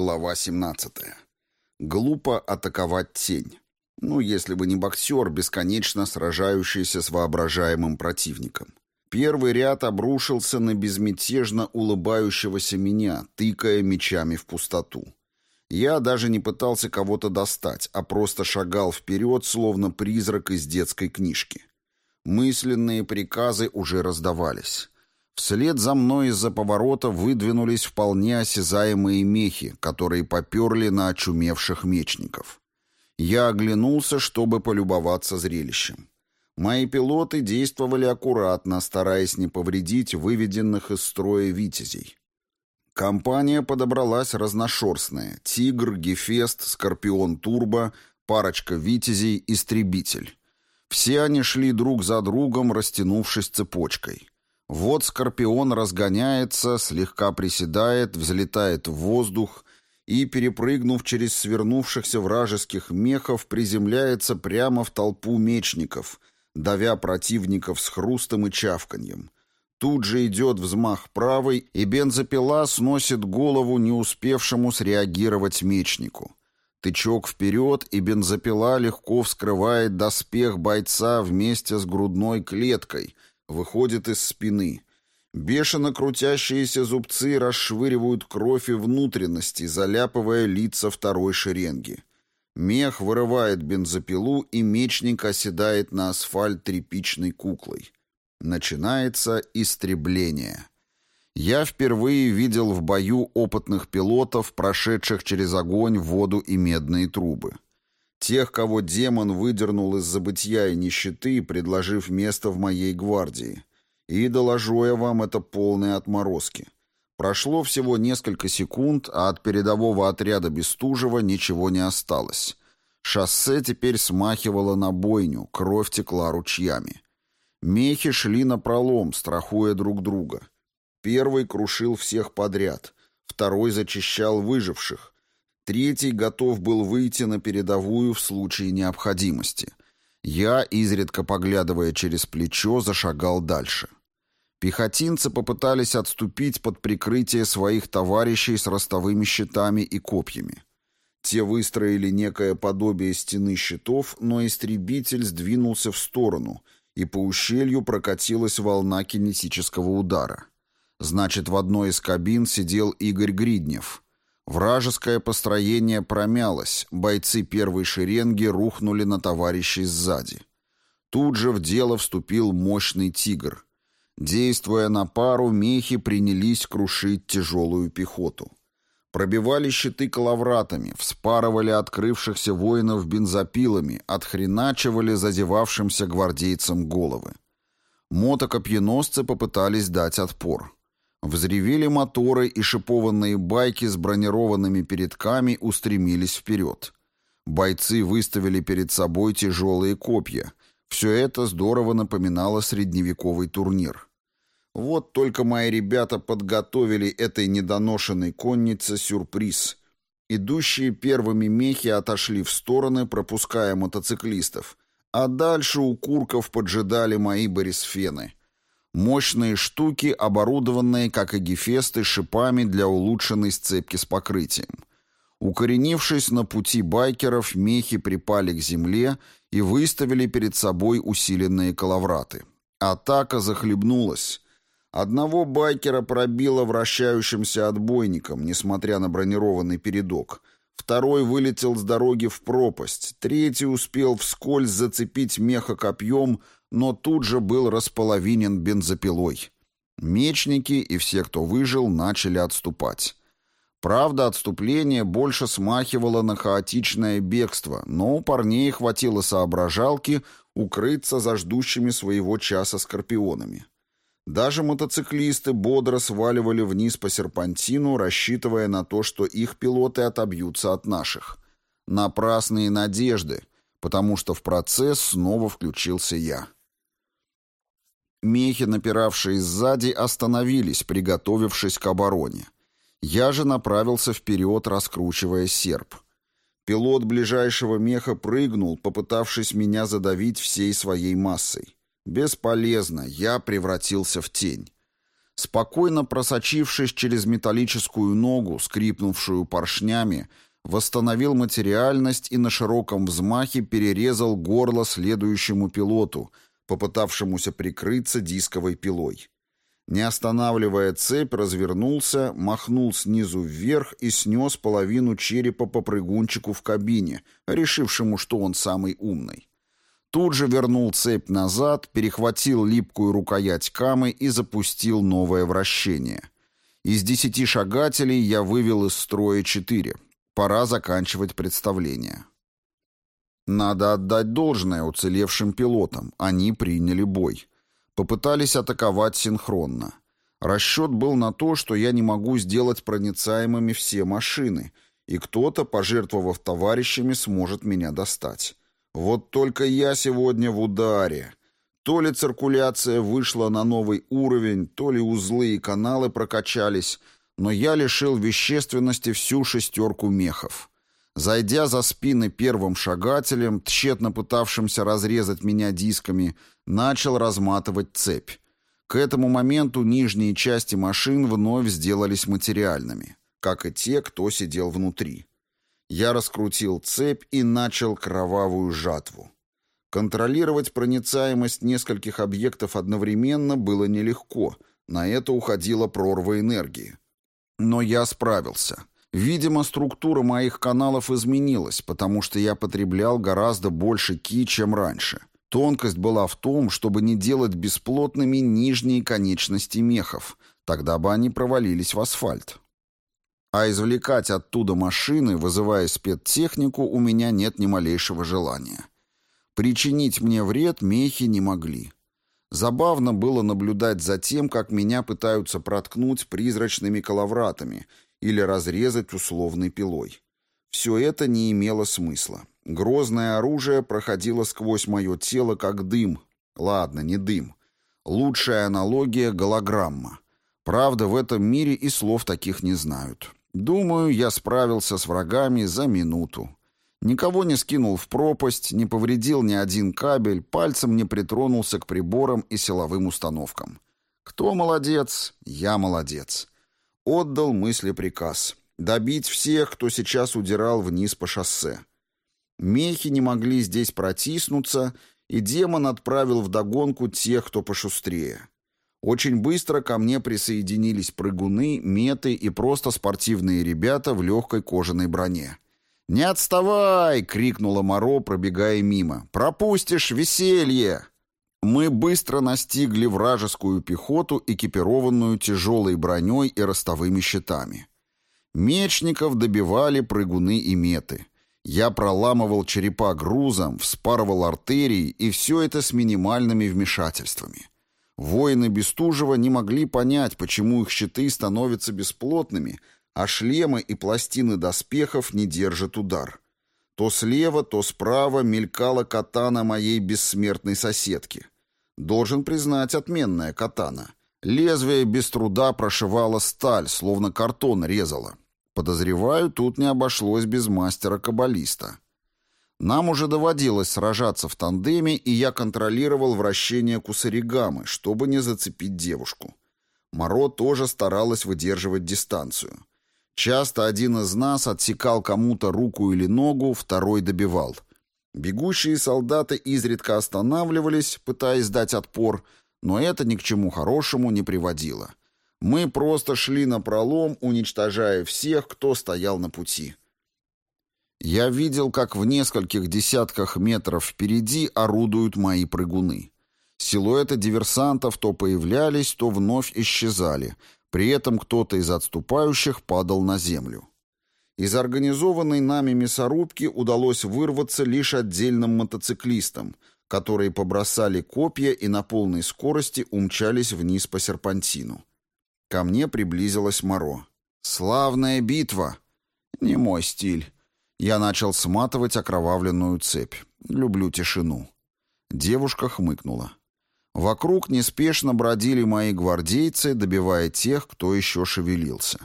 Глава 17. Глупо атаковать тень. Ну, если бы не боксер, бесконечно сражающийся с воображаемым противником. Первый ряд обрушился на безмятежно улыбающегося меня, тыкая мечами в пустоту. Я даже не пытался кого-то достать, а просто шагал вперед, словно призрак из детской книжки. Мысленные приказы уже раздавались. Вслед за мной из-за поворота выдвинулись вполне осязаемые мехи, которые поперли на очумевших мечников. Я оглянулся, чтобы полюбоваться зрелищем. Мои пилоты действовали аккуратно, стараясь не повредить выведенных из строя витязей. Компания подобралась разношерстная. «Тигр», «Гефест», «Скорпион Турбо», парочка «Витязей», «Истребитель». Все они шли друг за другом, растянувшись цепочкой. Вот скорпион разгоняется, слегка приседает, взлетает в воздух и, перепрыгнув через свернувшихся вражеских мехов, приземляется прямо в толпу мечников, давя противников с хрустом и чавканьем. Тут же идет взмах правой, и бензопила сносит голову не успевшему среагировать мечнику. Тычок вперед, и бензопила легко вскрывает доспех бойца вместе с грудной клеткой — выходит из спины. Бешено крутящиеся зубцы расшвыривают кровь и внутренности, заляпывая лица второй шеренги. Мех вырывает бензопилу, и мечник оседает на асфальт тряпичной куклой. Начинается истребление. Я впервые видел в бою опытных пилотов, прошедших через огонь, воду и медные трубы. Тех, кого демон выдернул из забытья и нищеты, предложив место в моей гвардии. И, доложу я вам, это полные отморозки. Прошло всего несколько секунд, а от передового отряда Бестужева ничего не осталось. Шоссе теперь смахивало на бойню, кровь текла ручьями. Мехи шли на пролом, страхуя друг друга. Первый крушил всех подряд, второй зачищал выживших, Третий готов был выйти на передовую в случае необходимости. Я, изредка поглядывая через плечо, зашагал дальше. Пехотинцы попытались отступить под прикрытие своих товарищей с ростовыми щитами и копьями. Те выстроили некое подобие стены щитов, но истребитель сдвинулся в сторону, и по ущелью прокатилась волна кинетического удара. Значит, в одной из кабин сидел Игорь Гриднев — Вражеское построение промялось, бойцы первой шеренги рухнули на товарищей сзади. Тут же в дело вступил мощный «Тигр». Действуя на пару, мехи принялись крушить тяжелую пехоту. Пробивали щиты калавратами, вспарывали открывшихся воинов бензопилами, отхреначивали зазевавшимся гвардейцам головы. Мотокопьеносцы попытались дать отпор. Взревели моторы, и шипованные байки с бронированными передками устремились вперед. Бойцы выставили перед собой тяжелые копья. Все это здорово напоминало средневековый турнир. Вот только мои ребята подготовили этой недоношенной коннице сюрприз. Идущие первыми мехи отошли в стороны, пропуская мотоциклистов, а дальше у курков поджидали мои борисфены — Мощные штуки, оборудованные, как и гефесты, шипами для улучшенной сцепки с покрытием. Укоренившись на пути байкеров, мехи припали к земле и выставили перед собой усиленные коловраты. Атака захлебнулась. Одного байкера пробило вращающимся отбойником, несмотря на бронированный передок. Второй вылетел с дороги в пропасть. Третий успел вскользь зацепить меха копьем, но тут же был располовинен бензопилой. Мечники и все, кто выжил, начали отступать. Правда, отступление больше смахивало на хаотичное бегство, но у парней хватило соображалки укрыться за ждущими своего часа скорпионами. Даже мотоциклисты бодро сваливали вниз по серпантину, рассчитывая на то, что их пилоты отобьются от наших. Напрасные надежды, потому что в процесс снова включился я. Мехи, напиравшие сзади, остановились, приготовившись к обороне. Я же направился вперед, раскручивая серп. Пилот ближайшего меха прыгнул, попытавшись меня задавить всей своей массой. Бесполезно, я превратился в тень. Спокойно просочившись через металлическую ногу, скрипнувшую поршнями, восстановил материальность и на широком взмахе перерезал горло следующему пилоту, попытавшемуся прикрыться дисковой пилой. Не останавливая цепь, развернулся, махнул снизу вверх и снес половину черепа по прыгунчику в кабине, решившему, что он самый умный. Тут же вернул цепь назад, перехватил липкую рукоять камы и запустил новое вращение. Из десяти шагателей я вывел из строя четыре. Пора заканчивать представление. Надо отдать должное уцелевшим пилотам. Они приняли бой. Попытались атаковать синхронно. Расчет был на то, что я не могу сделать проницаемыми все машины, и кто-то, пожертвовав товарищами, сможет меня достать. Вот только я сегодня в ударе. То ли циркуляция вышла на новый уровень, то ли узлы и каналы прокачались, но я лишил вещественности всю шестерку мехов. Зайдя за спины первым шагателем, тщетно пытавшимся разрезать меня дисками, начал разматывать цепь. К этому моменту нижние части машин вновь сделались материальными, как и те, кто сидел внутри. Я раскрутил цепь и начал кровавую жатву. Контролировать проницаемость нескольких объектов одновременно было нелегко, на это уходила прорва энергии. Но я справился — Видимо, структура моих каналов изменилась, потому что я потреблял гораздо больше ки, чем раньше. Тонкость была в том, чтобы не делать бесплотными нижние конечности мехов, тогда бы они провалились в асфальт. А извлекать оттуда машины, вызывая спецтехнику, у меня нет ни малейшего желания. Причинить мне вред мехи не могли. Забавно было наблюдать за тем, как меня пытаются проткнуть призрачными коловратами или разрезать условной пилой. Все это не имело смысла. Грозное оружие проходило сквозь мое тело, как дым. Ладно, не дым. Лучшая аналогия — голограмма. Правда, в этом мире и слов таких не знают. Думаю, я справился с врагами за минуту. Никого не скинул в пропасть, не повредил ни один кабель, пальцем не притронулся к приборам и силовым установкам. Кто молодец? Я молодец отдал мысли приказ добить всех, кто сейчас удирал вниз по шоссе. Мехи не могли здесь протиснуться, и демон отправил вдогонку тех, кто пошустрее. Очень быстро ко мне присоединились прыгуны, меты и просто спортивные ребята в легкой кожаной броне. «Не отставай!» — крикнула Моро, пробегая мимо. «Пропустишь веселье!» Мы быстро настигли вражескую пехоту, экипированную тяжелой броней и ростовыми щитами. Мечников добивали прыгуны и меты. Я проламывал черепа грузом, вспарывал артерии, и все это с минимальными вмешательствами. Воины Бестужева не могли понять, почему их щиты становятся бесплотными, а шлемы и пластины доспехов не держат удар. То слева, то справа мелькала катана моей бессмертной соседки. Должен признать, отменная катана. Лезвие без труда прошивало сталь, словно картон резало. Подозреваю, тут не обошлось без мастера-каббалиста. Нам уже доводилось сражаться в тандеме, и я контролировал вращение кусаригамы, чтобы не зацепить девушку. Моро тоже старалась выдерживать дистанцию. Часто один из нас отсекал кому-то руку или ногу, второй добивал. Бегущие солдаты изредка останавливались, пытаясь дать отпор, но это ни к чему хорошему не приводило. Мы просто шли на пролом, уничтожая всех, кто стоял на пути. Я видел, как в нескольких десятках метров впереди орудуют мои прыгуны. Силуэты диверсантов то появлялись, то вновь исчезали, при этом кто-то из отступающих падал на землю. Из организованной нами мясорубки удалось вырваться лишь отдельным мотоциклистам, которые побросали копья и на полной скорости умчались вниз по серпантину. Ко мне приблизилась Моро. «Славная битва!» «Не мой стиль». Я начал сматывать окровавленную цепь. Люблю тишину. Девушка хмыкнула. Вокруг неспешно бродили мои гвардейцы, добивая тех, кто еще шевелился.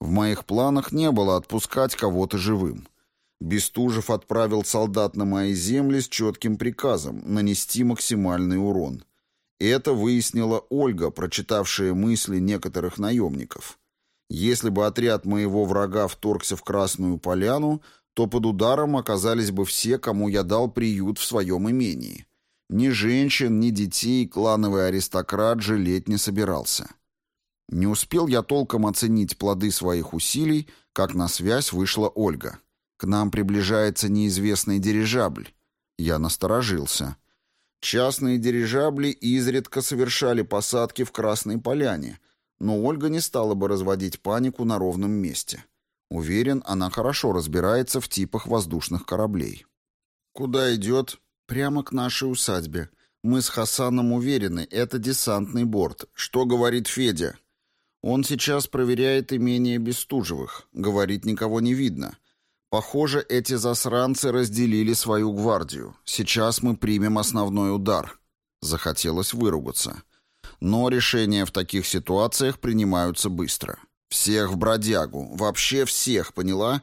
В моих планах не было отпускать кого-то живым. Бестужев отправил солдат на мои земли с четким приказом нанести максимальный урон. Это выяснила Ольга, прочитавшая мысли некоторых наемников. Если бы отряд моего врага вторгся в Красную Поляну, то под ударом оказались бы все, кому я дал приют в своем имении. Ни женщин, ни детей клановый аристократ жалеть не собирался. Не успел я толком оценить плоды своих усилий, как на связь вышла Ольга. К нам приближается неизвестный дирижабль. Я насторожился. Частные дирижабли изредка совершали посадки в Красной Поляне, но Ольга не стала бы разводить панику на ровном месте. Уверен, она хорошо разбирается в типах воздушных кораблей. «Куда идет?» «Прямо к нашей усадьбе. Мы с Хасаном уверены, это десантный борт. Что говорит Федя?» «Он сейчас проверяет имение Бестужевых. Говорит, никого не видно. Похоже, эти засранцы разделили свою гвардию. Сейчас мы примем основной удар». Захотелось выругаться. Но решения в таких ситуациях принимаются быстро. Всех в бродягу. Вообще всех, поняла?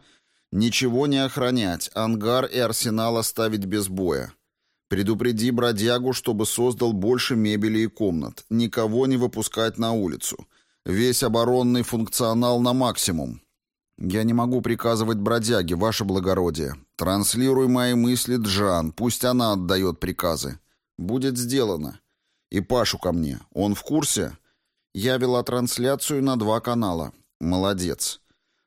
Ничего не охранять. Ангар и арсенал оставить без боя. Предупреди бродягу, чтобы создал больше мебели и комнат. Никого не выпускать на улицу. Весь оборонный функционал на максимум. Я не могу приказывать бродяге, ваше благородие. Транслируй мои мысли Джан, пусть она отдает приказы. Будет сделано. И Пашу ко мне. Он в курсе? Я вела трансляцию на два канала. Молодец.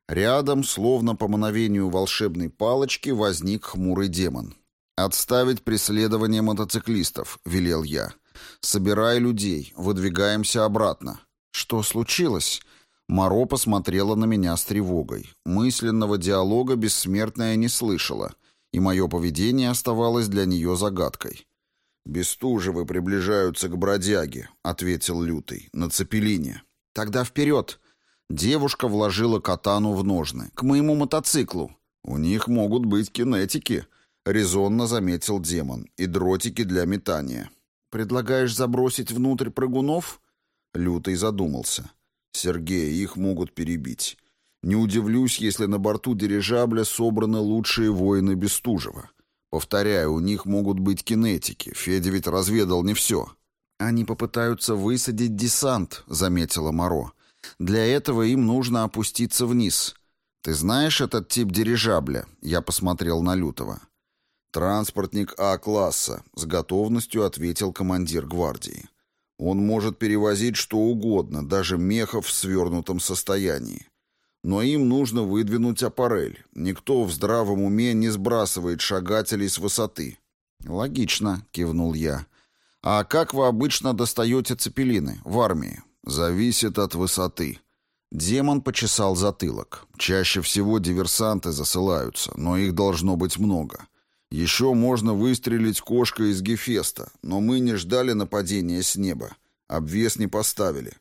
Рядом, словно по мановению волшебной палочки, возник хмурый демон. «Отставить преследование мотоциклистов», — велел я. «Собирай людей, выдвигаемся обратно». «Что случилось?» Моро посмотрела на меня с тревогой. Мысленного диалога бессмертная не слышала, и мое поведение оставалось для нее загадкой. «Бестужевы приближаются к бродяге», — ответил Лютый, — «на цепелине». «Тогда вперед!» Девушка вложила катану в ножны. «К моему мотоциклу». «У них могут быть кинетики», — резонно заметил демон, — «и дротики для метания». «Предлагаешь забросить внутрь прыгунов?» Лютый задумался. «Сергей, их могут перебить. Не удивлюсь, если на борту дирижабля собраны лучшие воины Бестужева. Повторяю, у них могут быть кинетики. Федя ведь разведал не все». «Они попытаются высадить десант», — заметила Моро. «Для этого им нужно опуститься вниз». «Ты знаешь этот тип дирижабля?» Я посмотрел на Лютого. «Транспортник А-класса», — с готовностью ответил командир гвардии. «Он может перевозить что угодно, даже мехов в свернутом состоянии. Но им нужно выдвинуть аппарель. Никто в здравом уме не сбрасывает шагателей с высоты». «Логично», — кивнул я. «А как вы обычно достаете цепелины в армии?» «Зависит от высоты». Демон почесал затылок. Чаще всего диверсанты засылаются, но их должно быть много. Еще можно выстрелить кошкой из Гефеста, но мы не ждали нападения с неба. Обвес не поставили.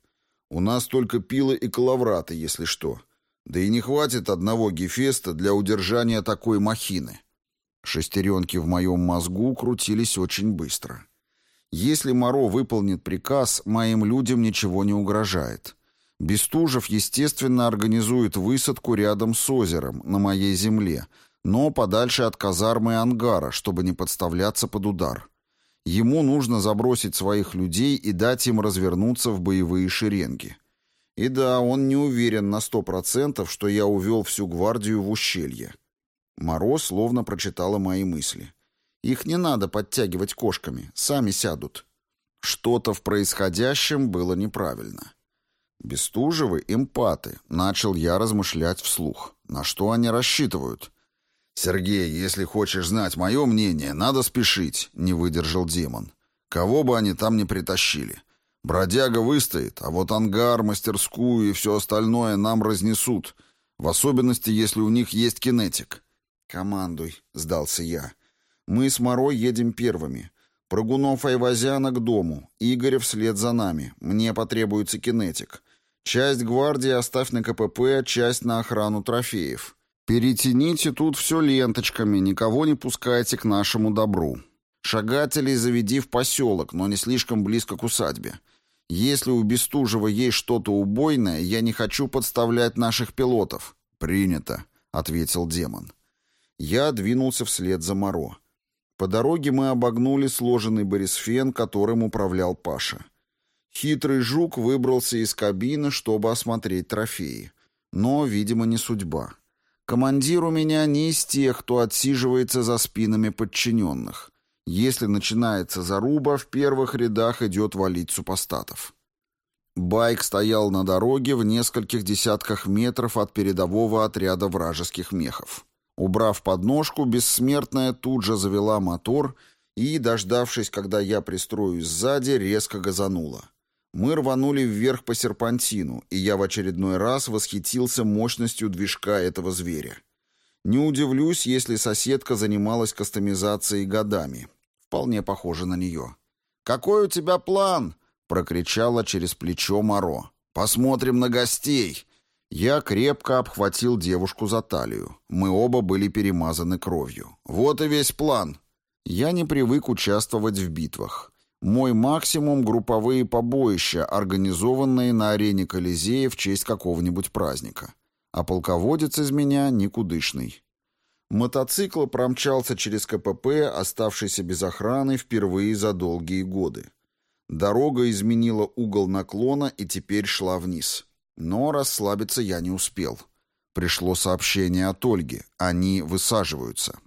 У нас только пилы и коловраты, если что. Да и не хватит одного Гефеста для удержания такой махины. Шестеренки в моем мозгу крутились очень быстро. Если Моро выполнит приказ, моим людям ничего не угрожает. Бестужев, естественно, организует высадку рядом с озером, на моей земле — но подальше от казармы и ангара, чтобы не подставляться под удар. Ему нужно забросить своих людей и дать им развернуться в боевые шеренги. И да, он не уверен на сто процентов, что я увел всю гвардию в ущелье. Мороз словно прочитала мои мысли. Их не надо подтягивать кошками, сами сядут. Что-то в происходящем было неправильно. Бестужевы — эмпаты, начал я размышлять вслух. На что они рассчитывают? «Сергей, если хочешь знать мое мнение, надо спешить», — не выдержал демон. «Кого бы они там ни притащили. Бродяга выстоит, а вот ангар, мастерскую и все остальное нам разнесут, в особенности, если у них есть кинетик». «Командуй», — сдался я. «Мы с Морой едем первыми. Прогунов Айвазяна к дому, Игоря вслед за нами. Мне потребуется кинетик. Часть гвардии оставь на КПП, часть на охрану трофеев». Перетяните тут все ленточками, никого не пускайте к нашему добру. Шагателей заведи в поселок, но не слишком близко к усадьбе. Если у Бестужева есть что-то убойное, я не хочу подставлять наших пилотов. Принято, ответил демон. Я двинулся вслед за Моро. По дороге мы обогнули сложенный борисфен, которым управлял Паша. Хитрый жук выбрался из кабины, чтобы осмотреть трофеи. Но, видимо, не судьба. Командир у меня не из тех, кто отсиживается за спинами подчиненных. Если начинается заруба, в первых рядах идет валить супостатов. Байк стоял на дороге в нескольких десятках метров от передового отряда вражеских мехов. Убрав подножку, бессмертная тут же завела мотор и, дождавшись, когда я пристроюсь сзади, резко газанула. Мы рванули вверх по серпантину, и я в очередной раз восхитился мощностью движка этого зверя. Не удивлюсь, если соседка занималась кастомизацией годами. Вполне похоже на нее. «Какой у тебя план?» — прокричала через плечо Моро. «Посмотрим на гостей!» Я крепко обхватил девушку за талию. Мы оба были перемазаны кровью. Вот и весь план. Я не привык участвовать в битвах. Мой максимум — групповые побоища, организованные на арене Колизея в честь какого-нибудь праздника. А полководец из меня никудышный. Мотоцикл промчался через КПП, оставшийся без охраны впервые за долгие годы. Дорога изменила угол наклона и теперь шла вниз. Но расслабиться я не успел. Пришло сообщение от Ольги. Они высаживаются.